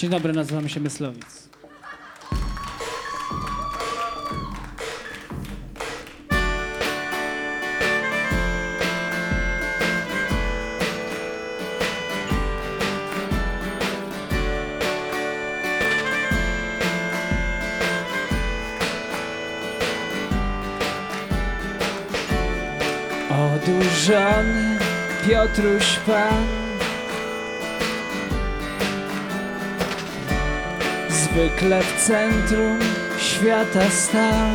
Dzień dobry, nazywamy się Myslowic. Odurzony Piotruś Pan Zwykle w centrum świata stał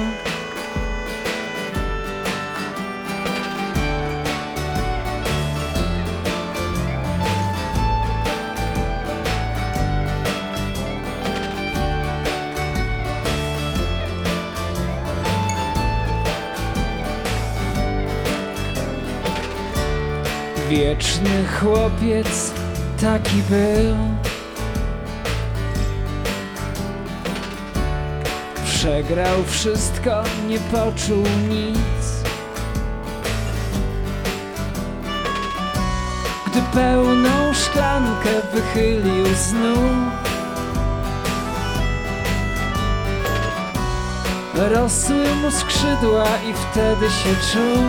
Wieczny chłopiec taki był Przegrał wszystko, nie poczuł nic Gdy pełną szklankę wychylił znów Rosły mu skrzydła i wtedy się czuł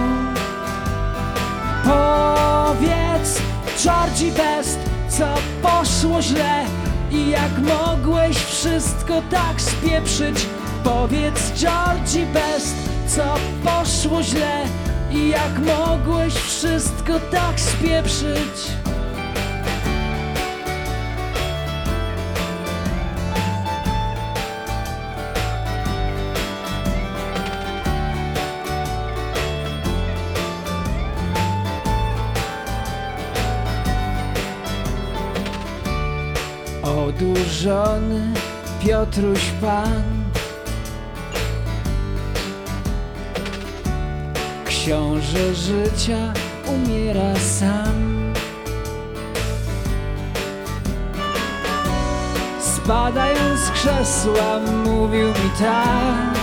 Powiedz, Georgie Best, co poszło źle i jak mogłeś wszystko tak spieprzyć. Powiedz, Georgie Best, co poszło źle i jak mogłeś wszystko tak spieprzyć. Odurzony Piotruś Pan Książę życia umiera sam Spadając z krzesła mówił mi tak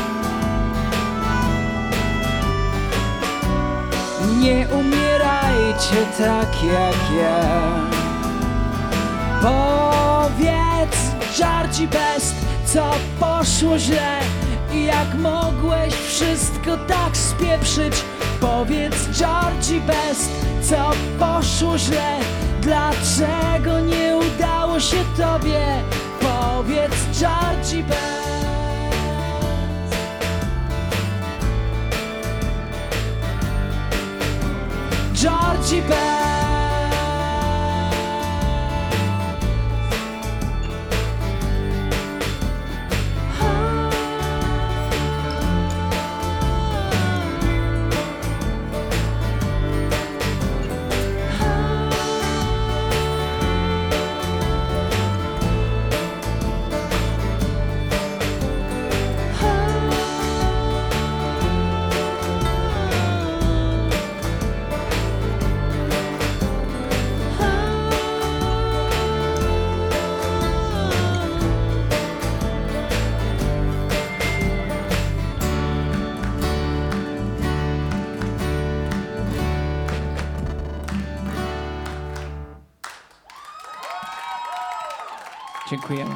Nie umierajcie tak jak ja Powiedz, Georgie Best, co poszło źle i jak mogłeś wszystko tak spieprzyć. Powiedz, Georgie Best, co poszło źle, dlaczego nie udało się tobie. Powiedz, Georgie Best. Georgie Best. Dziękujemy.